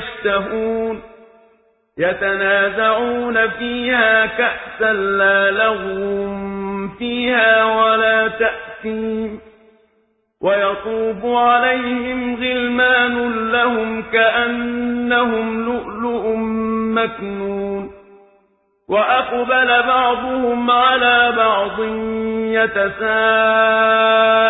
يَشْتَهُونَ يَتَنَازَعُونَ فِيهَا كَأْسًا لَّا لَغْوٌ فِيهَا وَلَا تَأْثِيمٌ وَيَطُوفُ عَلَيْهِمْ غِلْمَانٌ لَّهُمْ كَأَنَّهُمْ لُؤْلُؤٌ مَّكْنُونٌ وَأَقْبَلَ بَعْضُهُمْ عَلَىٰ بَعْضٍ يَتَسَاءَلُونَ